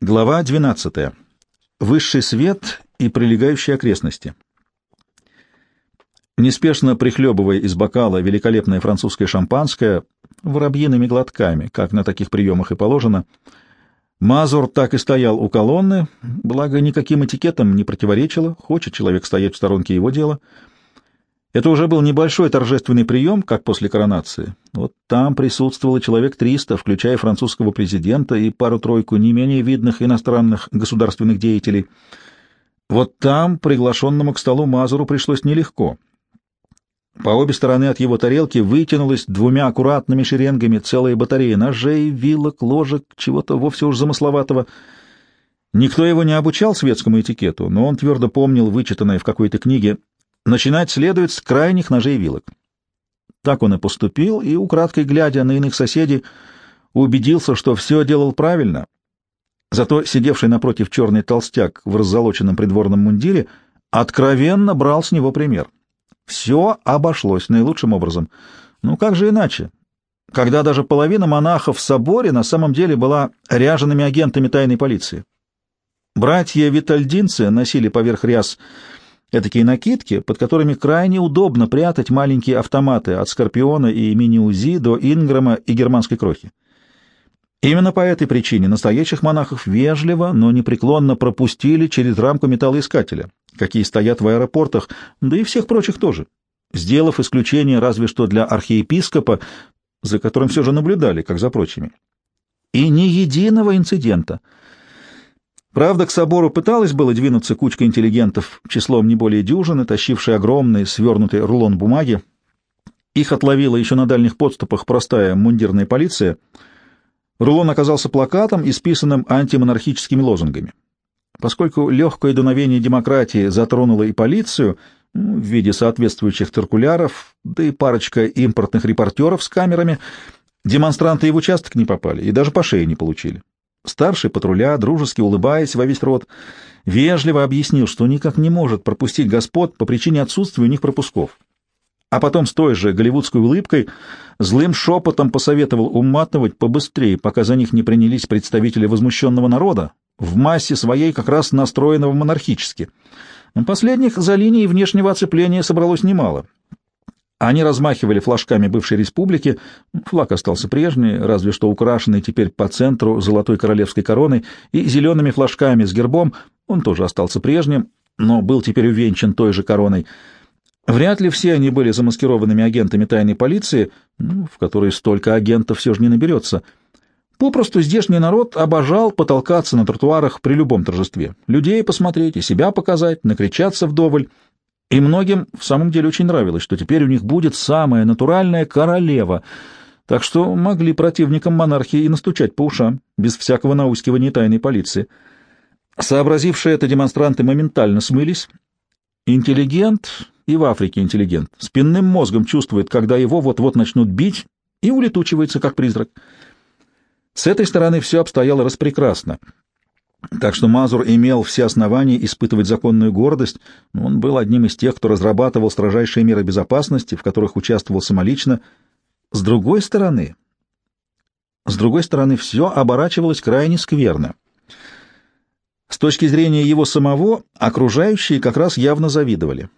Глава 12. Высший свет и прилегающие окрестности. Неспешно прихлебывая из бокала великолепное французское шампанское воробьиными глотками, как на таких приемах и положено, Мазур так и стоял у колонны, благо никаким этикетом не противоречило, хочет человек стоять в сторонке его дела — это уже был небольшой торжественный прием, как после коронации. Вот там присутствовало человек 300, включая французского президента и пару-тройку не менее видных иностранных государственных деятелей. Вот там приглашенному к столу Мазуру пришлось нелегко. По обе стороны от его тарелки вытянулась двумя аккуратными шеренгами целая батарея ножей, вилок, ложек, чего-то вовсе уж замысловатого. Никто его не обучал светскому этикету, но он твердо помнил вычитанное в какой-то книге Начинать следует с крайних ножей и вилок. Так он и поступил, и, украдкой глядя на иных соседей, убедился, что все делал правильно. Зато сидевший напротив черный толстяк в раззолоченном придворном мундире откровенно брал с него пример. Все обошлось наилучшим образом. Ну как же иначе? Когда даже половина монахов в соборе на самом деле была ряжеными агентами тайной полиции. Братья Витальдинцы носили поверх ряс Этакие накидки, под которыми крайне удобно прятать маленькие автоматы от Скорпиона и Мини-УЗИ до Инграма и германской крохи. Именно по этой причине настоящих монахов вежливо, но непреклонно пропустили через рамку металлоискателя, какие стоят в аэропортах, да и всех прочих тоже, сделав исключение разве что для архиепископа, за которым все же наблюдали, как за прочими. И ни единого инцидента — Правда, к собору пыталась было двинуться кучка интеллигентов, числом не более дюжины, тащившие огромный свернутый рулон бумаги. Их отловила еще на дальних подступах простая мундирная полиция. Рулон оказался плакатом, исписанным антимонархическими лозунгами. Поскольку легкое дуновение демократии затронуло и полицию ну, в виде соответствующих циркуляров, да и парочка импортных репортеров с камерами, демонстранты и в участок не попали, и даже по шее не получили. Старший патруля, дружески улыбаясь во весь рот, вежливо объяснил, что никак не может пропустить господ по причине отсутствия у них пропусков. А потом с той же голливудской улыбкой злым шепотом посоветовал уматывать побыстрее, пока за них не принялись представители возмущенного народа, в массе своей как раз настроенного монархически. Последних за линией внешнего оцепления собралось немало — они размахивали флажками бывшей республики, флаг остался прежний, разве что украшенный теперь по центру золотой королевской короной, и зелеными флажками с гербом, он тоже остался прежним, но был теперь увенчан той же короной. Вряд ли все они были замаскированными агентами тайной полиции, ну, в которой столько агентов все же не наберется. Попросту здешний народ обожал потолкаться на тротуарах при любом торжестве. Людей посмотреть и себя показать, накричаться вдоволь — и многим в самом деле очень нравилось, что теперь у них будет самая натуральная королева, так что могли противникам монархии и настучать по ушам, без всякого наускивания тайной полиции. Сообразившие это демонстранты моментально смылись. Интеллигент и в Африке интеллигент. Спинным мозгом чувствует, когда его вот-вот начнут бить, и улетучивается, как призрак. С этой стороны все обстояло распрекрасно. Так что Мазур имел все основания испытывать законную гордость, он был одним из тех, кто разрабатывал строжайшие меры безопасности, в которых участвовал самолично. С другой стороны, с другой стороны, все оборачивалось крайне скверно. С точки зрения его самого, окружающие как раз явно завидовали.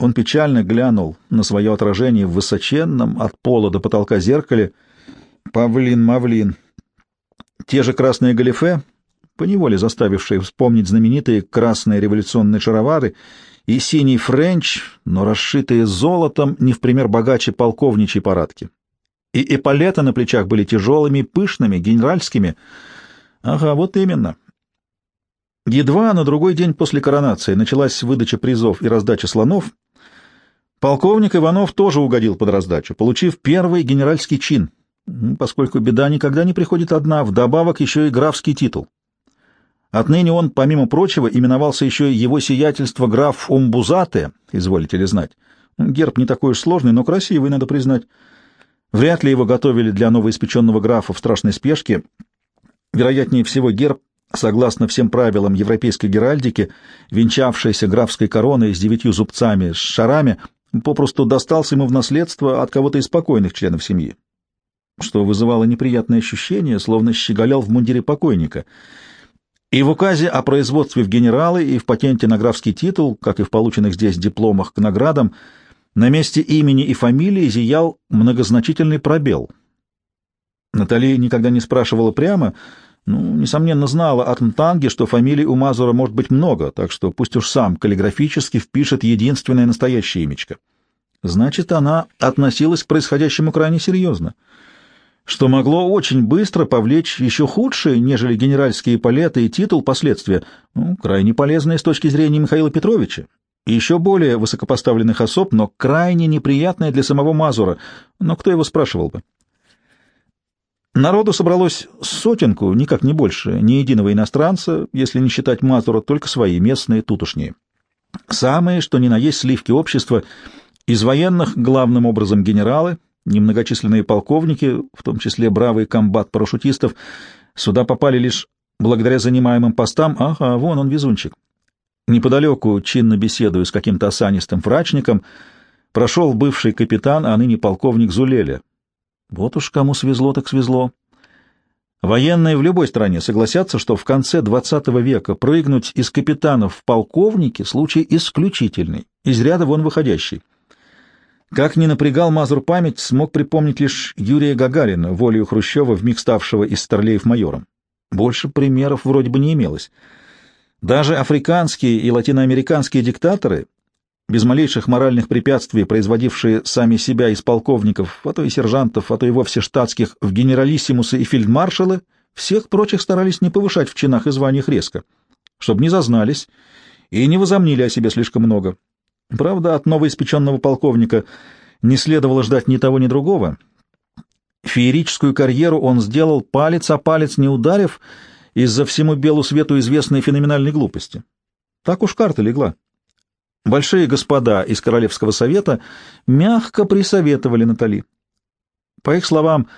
Он печально глянул на свое отражение в высоченном от пола до потолка зеркале. Павлин, Мавлин. Те же красные галифе, поневоле заставившие вспомнить знаменитые красные революционные шаровары и синий френч, но расшитые золотом, не в пример богаче полковничьей парадки. И эполеты на плечах были тяжелыми, пышными, генеральскими. Ага, вот именно. Едва на другой день после коронации началась выдача призов и раздача слонов, полковник Иванов тоже угодил под раздачу, получив первый генеральский чин, поскольку беда никогда не приходит одна, вдобавок еще и графский титул. Отныне он, помимо прочего, именовался еще его сиятельство граф Умбузате, изволите ли знать. Герб не такой уж сложный, но красивый, надо признать. Вряд ли его готовили для новоиспеченного графа в страшной спешке. Вероятнее всего, герб, согласно всем правилам европейской геральдики, венчавшийся графской короной с девятью зубцами, с шарами, попросту достался ему в наследство от кого-то из спокойных членов семьи, что вызывало неприятное ощущение, словно щеголял в мундире покойника — И в указе о производстве в генералы и в патенте на графский титул, как и в полученных здесь дипломах к наградам, на месте имени и фамилии зиял многозначительный пробел. Натали никогда не спрашивала прямо, ну, несомненно, знала от Мтанги, что фамилий у Мазура может быть много, так что пусть уж сам каллиграфически впишет единственное настоящее имечко. Значит, она относилась к происходящему крайне серьезно что могло очень быстро повлечь еще худшие, нежели генеральские палеты и титул последствия, ну, крайне полезные с точки зрения Михаила Петровича, и еще более высокопоставленных особ, но крайне неприятные для самого Мазура, но кто его спрашивал бы? Народу собралось сотенку, никак не больше, ни единого иностранца, если не считать Мазура, только свои, местные, тутушние. Самые, что ни на есть сливки общества, из военных главным образом генералы — Немногочисленные полковники, в том числе бравый комбат парашютистов, сюда попали лишь благодаря занимаемым постам. Ага, вон он, везунчик. Неподалеку, чинно беседуя с каким-то осанистым врачником, прошел бывший капитан, а ныне полковник Зулеля. Вот уж кому свезло, так свезло. Военные в любой стране согласятся, что в конце XX века прыгнуть из капитанов в полковники — случай исключительный, из ряда вон выходящий. Как ни напрягал Мазур память, смог припомнить лишь Юрия Гагарина, волею Хрущева, вмиг ставшего из старлеев майором. Больше примеров вроде бы не имелось. Даже африканские и латиноамериканские диктаторы, без малейших моральных препятствий, производившие сами себя из полковников, а то и сержантов, а то и вовсе штатских, в генералиссимусы и фельдмаршалы, всех прочих старались не повышать в чинах и званиях резко, чтобы не зазнались и не возомнили о себе слишком много. Правда, от новоиспеченного полковника не следовало ждать ни того, ни другого. Феерическую карьеру он сделал палец о палец не ударив из-за всему белу свету известной феноменальной глупости. Так уж карта легла. Большие господа из Королевского совета мягко присоветовали Натали. По их словам,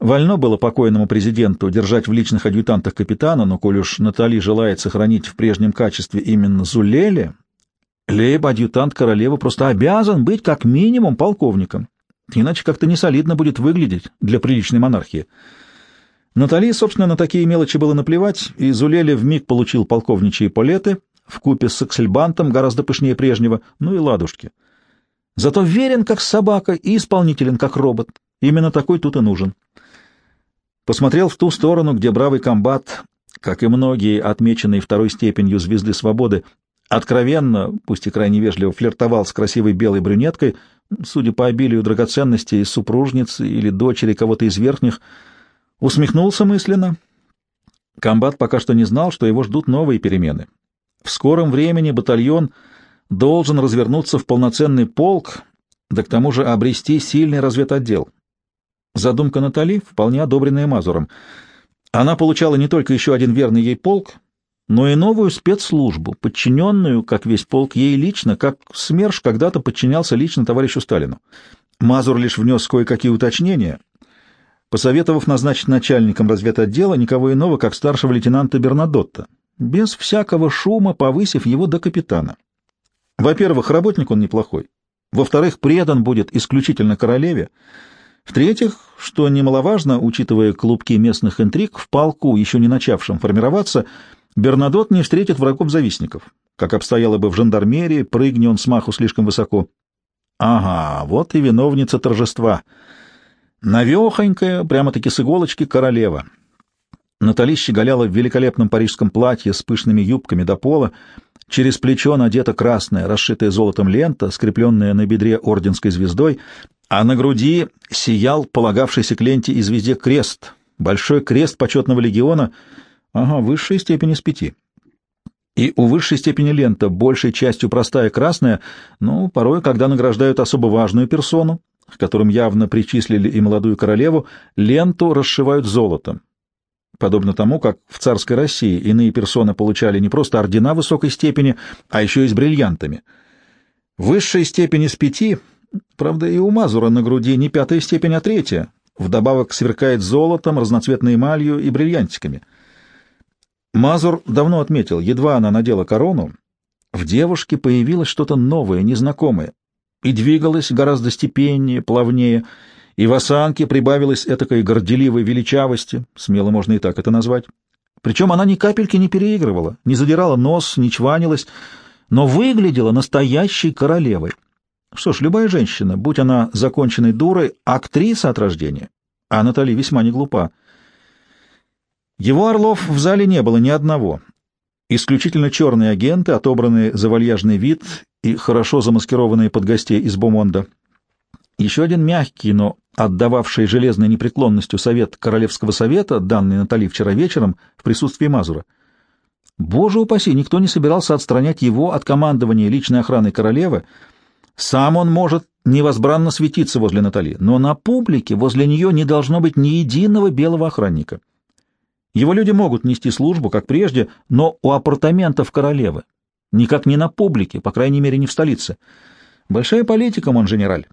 вольно было покойному президенту держать в личных адъютантах капитана, но коль уж Натали желает сохранить в прежнем качестве именно Зулеле, Лейб-адъютант королевы просто обязан быть как минимум полковником, иначе как-то несолидно будет выглядеть для приличной монархии. Натали, собственно, на такие мелочи было наплевать, и Зулеле вмиг получил полковничьи полеты в купе с аксельбантом, гораздо пышнее прежнего, ну и ладушки. Зато верен как собака и исполнителен как робот. Именно такой тут и нужен. Посмотрел в ту сторону, где бравый комбат, как и многие отмеченные второй степенью звезды свободы, откровенно, пусть и крайне вежливо, флиртовал с красивой белой брюнеткой, судя по обилию драгоценностей, супружницы или дочери кого-то из верхних, усмехнулся мысленно. Комбат пока что не знал, что его ждут новые перемены. В скором времени батальон должен развернуться в полноценный полк, да к тому же обрести сильный разведотдел. Задумка Натали вполне одобренная Мазуром. Она получала не только еще один верный ей полк, но и новую спецслужбу, подчиненную, как весь полк, ей лично, как СМЕРШ когда-то подчинялся лично товарищу Сталину. Мазур лишь внес кое-какие уточнения, посоветовав назначить начальником разведотдела никого иного, как старшего лейтенанта Бернадотта, без всякого шума повысив его до капитана. Во-первых, работник он неплохой. Во-вторых, предан будет исключительно королеве. В-третьих, что немаловажно, учитывая клубки местных интриг, в полку, еще не начавшем формироваться, — Бернадот не встретит врагов-завистников, как обстояло бы в жандармерии, прыгни он с маху слишком высоко. Ага, вот и виновница торжества. Навехонькая, прямо-таки с иголочки, королева. Натали щеголяла в великолепном парижском платье с пышными юбками до пола, через плечо надета красная, расшитая золотом лента, скрепленная на бедре орденской звездой, а на груди сиял полагавшийся к ленте и звезде крест, большой крест почетного легиона — Ага, высшей степени с пяти. И у высшей степени лента большей частью простая красная, но порой, когда награждают особо важную персону, к которым явно причислили и молодую королеву, ленту расшивают золотом. Подобно тому, как в царской России иные персоны получали не просто ордена высокой степени, а еще и с бриллиантами. Высшей степени с пяти, правда, и у Мазура на груди не пятая степень, а третья, вдобавок сверкает золотом, разноцветной эмалью и бриллиантиками — Мазур давно отметил, едва она надела корону, в девушке появилось что-то новое, незнакомое, и двигалась гораздо степеннее, плавнее, и в осанке прибавилось этакой горделивой величавости, смело можно и так это назвать. Причем она ни капельки не переигрывала, не задирала нос, не чванилась, но выглядела настоящей королевой. Что ж, любая женщина, будь она законченной дурой, актриса от рождения, а Натали весьма не глупа. Его орлов в зале не было ни одного. Исключительно черные агенты, отобранные за вальяжный вид и хорошо замаскированные под гостей из Бомонда. Еще один мягкий, но отдававший железной непреклонностью совет Королевского совета, данный Натали вчера вечером в присутствии Мазура. Боже упаси, никто не собирался отстранять его от командования личной охраны королевы. Сам он может невозбранно светиться возле Натали, но на публике возле нее не должно быть ни единого белого охранника. Его люди могут нести службу, как прежде, но у апартаментов королевы. Никак не на публике, по крайней мере, не в столице. Большая политика, монженераль.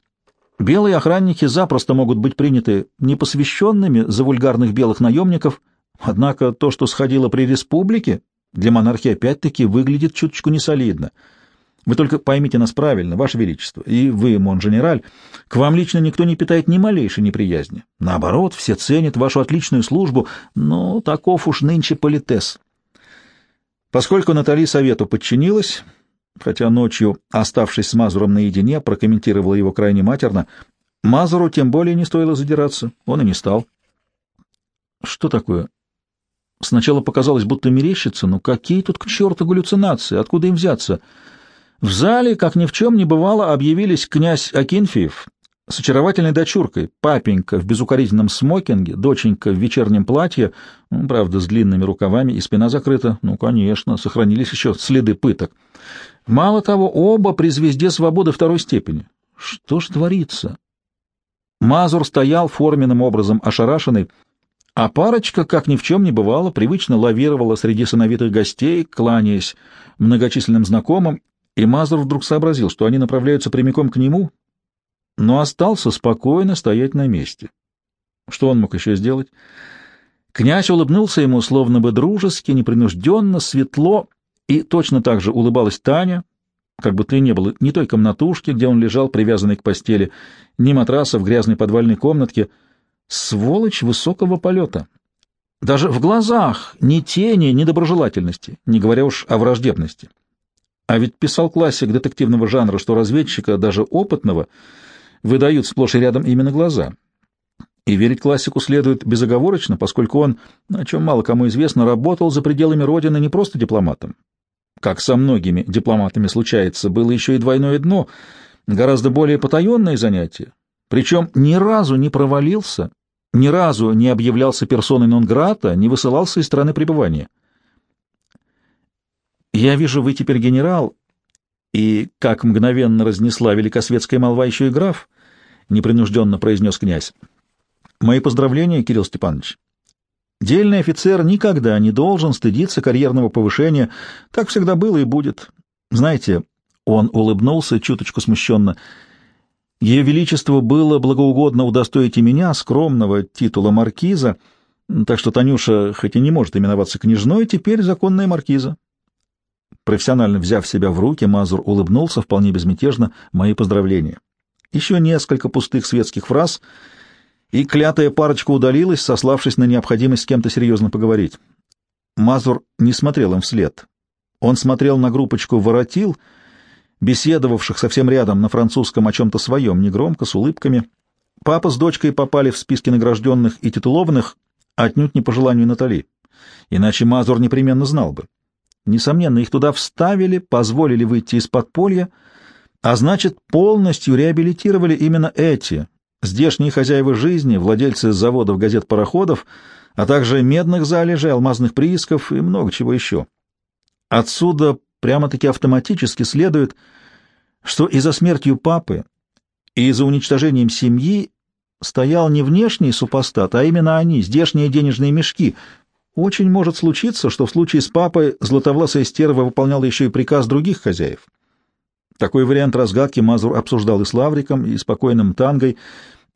Белые охранники запросто могут быть приняты непосвященными за вульгарных белых наемников, однако то, что сходило при республике, для монархии опять-таки выглядит чуточку несолидно. Вы только поймите нас правильно, Ваше Величество, и вы, монженераль, к вам лично никто не питает ни малейшей неприязни. Наоборот, все ценят вашу отличную службу, но таков уж нынче политес. Поскольку Натали совету подчинилась, хотя ночью, оставшись с Мазуром наедине, прокомментировала его крайне матерно, Мазуру тем более не стоило задираться, он и не стал. Что такое? Сначала показалось, будто мерещится, но какие тут к черту галлюцинации, откуда им взяться? В зале, как ни в чем не бывало, объявились князь Акинфиев с очаровательной дочуркой, папенька в безукоризненном смокинге, доченька в вечернем платье, ну, правда, с длинными рукавами и спина закрыта. Ну, конечно, сохранились еще следы пыток. Мало того, оба при звезде свободы второй степени. Что ж творится? Мазур стоял форменным образом ошарашенный, а парочка, как ни в чем не бывало, привычно лавировала среди сыновитых гостей, кланяясь многочисленным знакомым, и Мазур вдруг сообразил, что они направляются прямиком к нему, но остался спокойно стоять на месте. Что он мог еще сделать? Князь улыбнулся ему, словно бы дружески, непринужденно, светло, и точно так же улыбалась Таня, как бы то не было ни той комнатушки, где он лежал, привязанный к постели, ни матраса в грязной подвальной комнатке — Сволочь высокого полета. Даже в глазах ни тени, ни доброжелательности, не говоря уж о враждебности. А ведь писал классик детективного жанра, что разведчика, даже опытного, выдают сплошь и рядом именно глаза. И верить классику следует безоговорочно, поскольку он, о чем мало кому известно, работал за пределами Родины не просто дипломатом. Как со многими дипломатами случается, было еще и двойное дно, гораздо более потаенное занятие, причем ни разу не провалился, ни разу не объявлялся персоной нон-грата, не высылался из страны пребывания. «Я вижу, вы теперь генерал, и, как мгновенно разнесла великосветская молва, еще и граф», — непринужденно произнес князь. «Мои поздравления, Кирилл Степанович. Дельный офицер никогда не должен стыдиться карьерного повышения. Так всегда было и будет. Знаете, он улыбнулся чуточку смущенно — ее Величеству было благоугодно удостоить и меня, скромного титула маркиза, так что Танюша, хоть и не может именоваться княжной, теперь законная маркиза. Профессионально взяв себя в руки, Мазур улыбнулся вполне безмятежно. Мои поздравления. Еще несколько пустых светских фраз, и клятая парочка удалилась, сославшись на необходимость с кем-то серьезно поговорить. Мазур не смотрел им вслед. Он смотрел на группочку «Воротил», беседовавших совсем рядом на французском о чем-то своем, негромко, с улыбками. Папа с дочкой попали в списки награжденных и титулованных отнюдь не по желанию Натали, иначе Мазур непременно знал бы. Несомненно, их туда вставили, позволили выйти из подполья, а значит, полностью реабилитировали именно эти, здешние хозяева жизни, владельцы заводов, газет, пароходов, а также медных залежей, алмазных приисков и много чего еще. Отсюда прямо-таки автоматически следует, что и за смертью папы, и за уничтожением семьи стоял не внешний супостат, а именно они, здешние денежные мешки. Очень может случиться, что в случае с папой златовласая стерва выполняла еще и приказ других хозяев. Такой вариант разгадки Мазур обсуждал и с Лавриком, и спокойным Тангой,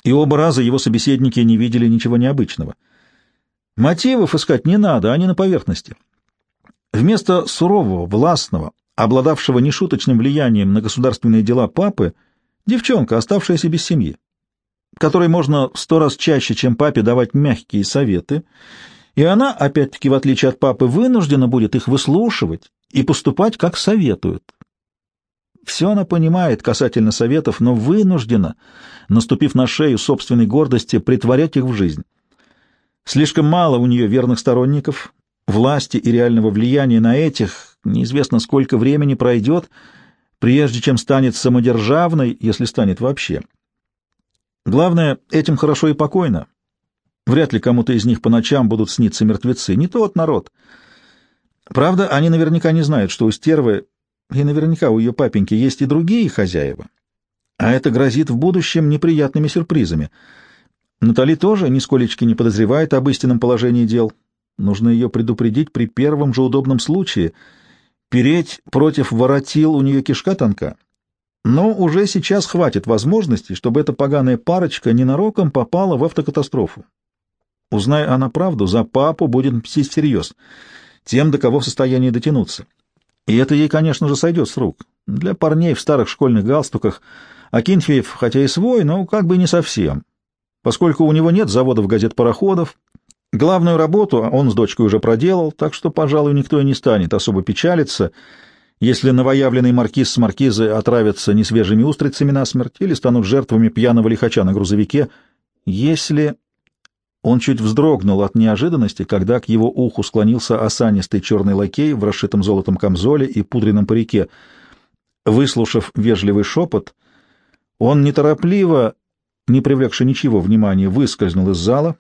и оба раза его собеседники не видели ничего необычного. Мотивов искать не надо, они на поверхности. Вместо сурового, властного, обладавшего нешуточным влиянием на государственные дела папы, девчонка, оставшаяся без семьи, которой можно в сто раз чаще, чем папе, давать мягкие советы И она, опять-таки, в отличие от папы, вынуждена будет их выслушивать и поступать, как советуют. Все она понимает касательно советов, но вынуждена, наступив на шею собственной гордости, притворять их в жизнь. Слишком мало у нее верных сторонников, власти и реального влияния на этих, неизвестно сколько времени пройдет, прежде чем станет самодержавной, если станет вообще. Главное, этим хорошо и покойно. Вряд ли кому-то из них по ночам будут сниться мертвецы. Не тот народ. Правда, они наверняка не знают, что у стервы, и наверняка у ее папеньки, есть и другие хозяева. А это грозит в будущем неприятными сюрпризами. Натали тоже нисколечки не подозревает об истинном положении дел. Нужно ее предупредить при первом же удобном случае. Переть против воротил у нее кишка тонка. Но уже сейчас хватит возможностей, чтобы эта поганая парочка ненароком попала в автокатастрофу. Узная она правду, за папу будет мстить всерьез, тем, до кого в состоянии дотянуться. И это ей, конечно же, сойдет с рук. Для парней в старых школьных галстуках Акинфеев, хотя и свой, но как бы не совсем. Поскольку у него нет заводов газет-пароходов, главную работу он с дочкой уже проделал, так что, пожалуй, никто и не станет особо печалиться — если новоявленный маркиз с маркизы отравятся несвежими устрицами насмерть или станут жертвами пьяного лихача на грузовике, если... Он чуть вздрогнул от неожиданности, когда к его уху склонился осанистый черный лакей в расшитом золотом камзоле и пудренном парике. Выслушав вежливый шепот, он неторопливо, не привлекши ничего внимания, выскользнул из зала,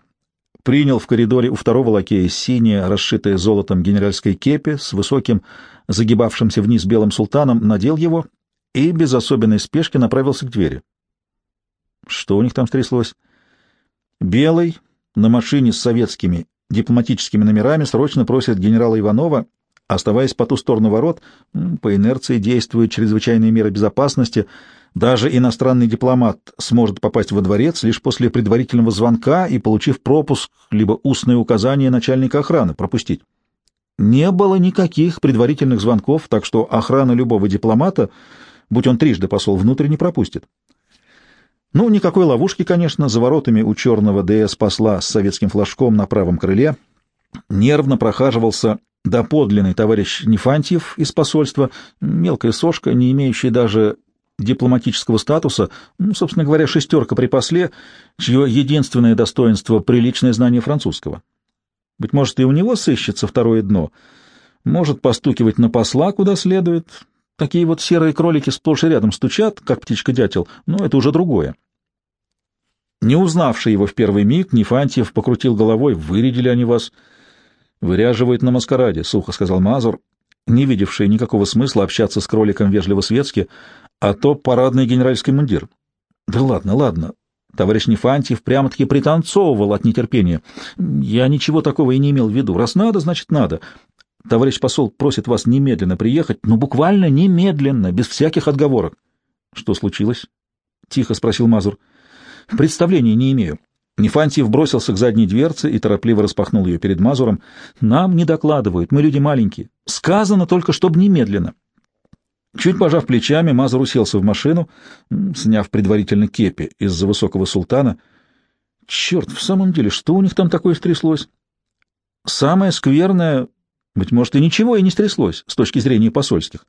принял в коридоре у второго лакея синее, расшитое золотом генеральской кепи с высоким загибавшимся вниз белым султаном, надел его и без особенной спешки направился к двери. Что у них там стряслось? Белый на машине с советскими дипломатическими номерами срочно просит генерала Иванова, оставаясь по ту сторону ворот, по инерции действуют чрезвычайные меры безопасности, даже иностранный дипломат сможет попасть во дворец лишь после предварительного звонка и получив пропуск, либо устное указание начальника охраны пропустить. Не было никаких предварительных звонков, так что охрана любого дипломата, будь он трижды посол, внутрь не пропустит. Ну, никакой ловушки, конечно, за воротами у черного ДС-посла с советским флажком на правом крыле нервно прохаживался доподлинный товарищ Нефантьев из посольства, мелкая сошка, не имеющая даже дипломатического статуса, ну, собственно говоря, шестерка при после, чье единственное достоинство — приличное знание французского. Быть может, и у него сыщется второе дно. Может постукивать на посла куда следует. Такие вот серые кролики сплошь и рядом стучат, как птичка-дятел, но это уже другое. Не узнавший его в первый миг, Нефантьев покрутил головой. «Вырядили они вас?» «Выряживают на маскараде», — сухо сказал Мазур, не видевший никакого смысла общаться с кроликом вежливо-светски, а то парадный генеральский мундир. «Да ладно, ладно, Товарищ Нефантьев прямо-таки пританцовывал от нетерпения. Я ничего такого и не имел в виду. Раз надо, значит надо. Товарищ посол просит вас немедленно приехать, ну буквально немедленно, без всяких отговорок. Что случилось? Тихо спросил Мазур. Представления не имею. Нефантьев бросился к задней дверце и торопливо распахнул ее перед Мазуром. Нам не докладывают, мы люди маленькие. Сказано только, чтобы немедленно. Чуть пожав плечами, Мазур уселся в машину, сняв предварительно кепи из-за высокого султана. Черт, в самом деле, что у них там такое стряслось? Самое скверное, быть может, и ничего и не стряслось с точки зрения посольских.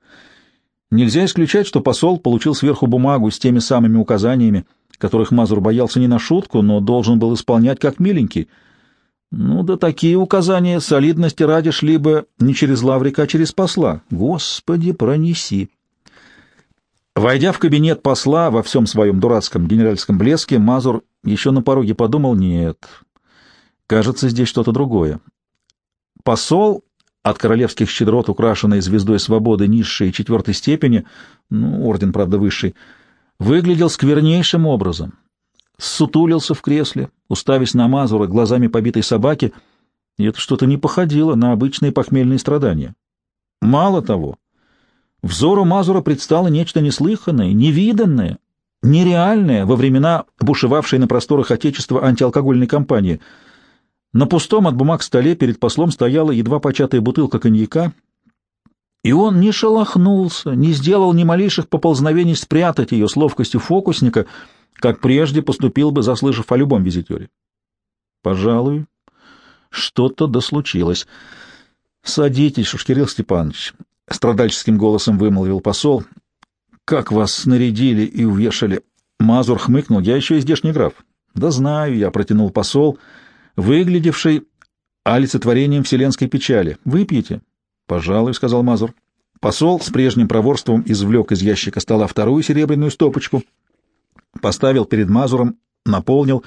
Нельзя исключать, что посол получил сверху бумагу с теми самыми указаниями, которых Мазур боялся не на шутку, но должен был исполнять как миленький. Ну да такие указания солидности ради шли бы не через Лаврика, а через посла. Господи, пронеси! Войдя в кабинет посла во всем своем дурацком генеральском блеске, Мазур еще на пороге подумал, нет, кажется, здесь что-то другое. Посол, от королевских щедрот украшенный звездой свободы низшей четвертой степени, ну, орден, правда, высший, выглядел сквернейшим образом. Сутулился в кресле, уставясь на Мазура глазами побитой собаки, и это что-то не походило на обычные похмельные страдания. Мало того, Взору Мазура предстало нечто неслыханное, невиданное, нереальное во времена бушевавшей на просторах Отечества антиалкогольной кампании. На пустом от бумаг столе перед послом стояла едва початая бутылка коньяка, и он не шелохнулся, не сделал ни малейших поползновений спрятать ее с ловкостью фокусника, как прежде поступил бы, заслышав о любом визитере. Пожалуй, Что-то дослучилось. — Садитесь, Шушкирил Степанович, — страдальческим голосом вымолвил посол. — Как вас снарядили и увешали. Мазур хмыкнул. — Я еще и здешний граф. — Да знаю, я протянул посол, выглядевший олицетворением вселенской печали. — Выпьете? — Пожалуй, — сказал Мазур. Посол с прежним проворством извлек из ящика стола вторую серебряную стопочку, поставил перед Мазуром, наполнил,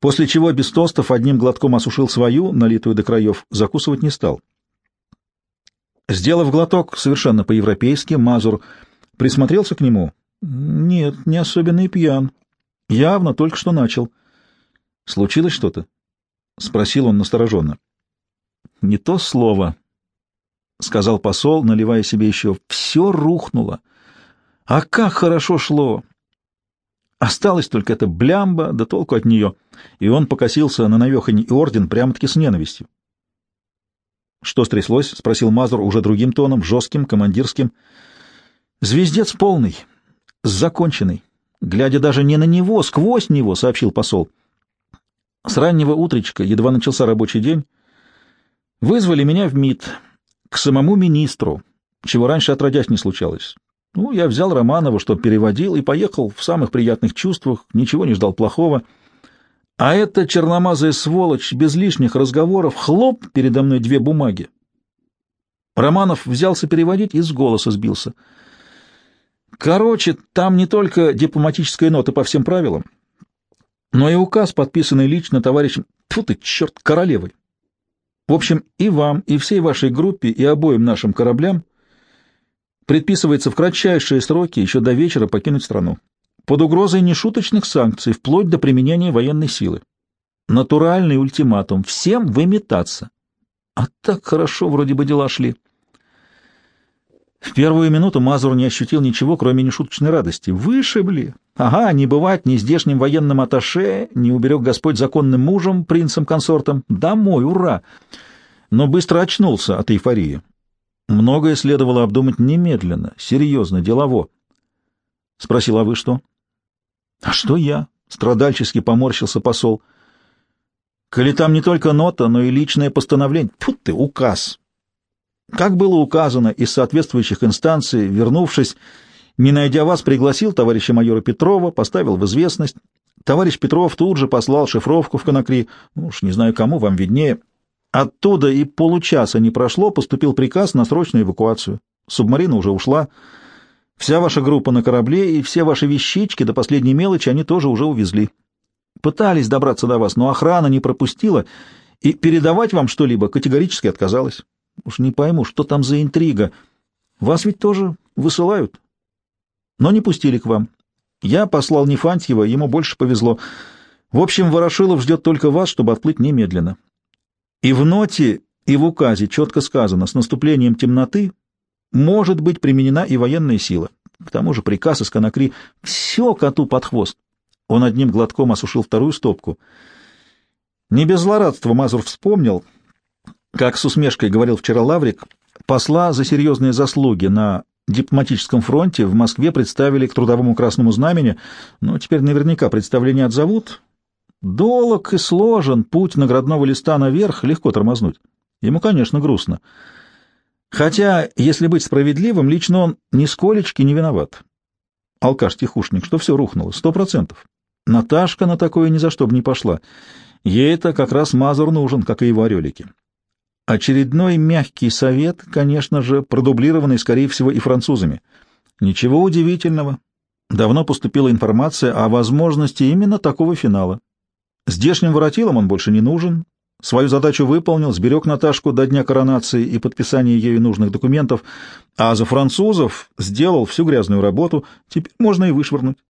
после чего без тостов одним глотком осушил свою, налитую до краев, закусывать не стал. Сделав глоток совершенно по-европейски, Мазур присмотрелся к нему. Нет, не особенно и пьян. Явно только что начал. Случилось что-то? — спросил он настороженно. — Не то слово, — сказал посол, наливая себе еще. — Все рухнуло. А как хорошо шло! Осталась только эта блямба, да толку от нее. И он покосился на навеханный орден прямо-таки с ненавистью. — Что стряслось? — спросил Мазур уже другим тоном, жестким, командирским. — Звездец полный, законченный. Глядя даже не на него, сквозь него, — сообщил посол. С раннего утречка, едва начался рабочий день, вызвали меня в МИД к самому министру, чего раньше отродясь не случалось. Ну, я взял Романова, что переводил, и поехал в самых приятных чувствах, ничего не ждал плохого — а эта черномазая сволочь без лишних разговоров хлоп передо мной две бумаги. Романов взялся переводить и с голоса сбился. Короче, там не только дипломатическая нота по всем правилам, но и указ, подписанный лично товарищем, тьфу ты, черт, королевой. В общем, и вам, и всей вашей группе, и обоим нашим кораблям предписывается в кратчайшие сроки еще до вечера покинуть страну под угрозой нешуточных санкций, вплоть до применения военной силы. Натуральный ультиматум — всем выметаться. А так хорошо вроде бы дела шли. В первую минуту Мазур не ощутил ничего, кроме нешуточной радости. Вышибли! Ага, не бывать ни здешним военным аташе, не уберег Господь законным мужем, принцем-консортом. Домой, ура! Но быстро очнулся от эйфории. Многое следовало обдумать немедленно, серьезно, делово. Спросил, а вы что? — А что я? — страдальчески поморщился посол. — Коли там не только нота, но и личное постановление. Фу ты, указ! Как было указано из соответствующих инстанций, вернувшись, не найдя вас, пригласил товарища майора Петрова, поставил в известность. Товарищ Петров тут же послал шифровку в Конакри. Ну уж не знаю кому, вам виднее. Оттуда и получаса не прошло, поступил приказ на срочную эвакуацию. Субмарина уже ушла. Вся ваша группа на корабле и все ваши вещички до последней мелочи они тоже уже увезли. Пытались добраться до вас, но охрана не пропустила, и передавать вам что-либо категорически отказалась. Уж не пойму, что там за интрига. Вас ведь тоже высылают. Но не пустили к вам. Я послал Нефантьева, ему больше повезло. В общем, Ворошилов ждет только вас, чтобы отплыть немедленно. И в ноте, и в указе четко сказано, с наступлением темноты может быть применена и военная сила. К тому же приказ из Конакри — все коту под хвост. Он одним глотком осушил вторую стопку. Не без злорадства Мазур вспомнил, как с усмешкой говорил вчера Лаврик, посла за серьезные заслуги на дипломатическом фронте в Москве представили к Трудовому Красному Знамени, но теперь наверняка представление отзовут. Долог и сложен, путь наградного листа наверх легко тормознуть. Ему, конечно, грустно. Хотя, если быть справедливым, лично он нисколечки не виноват. Алкаш-тихушник, что все рухнуло, сто процентов. Наташка на такое ни за что бы не пошла. Ей-то как раз Мазур нужен, как и его орелики. Очередной мягкий совет, конечно же, продублированный, скорее всего, и французами. Ничего удивительного. Давно поступила информация о возможности именно такого финала. Здешним воротилам он больше не нужен, Свою задачу выполнил, сберег Наташку до дня коронации и подписания ею нужных документов, а за французов сделал всю грязную работу, теперь можно и вышвырнуть.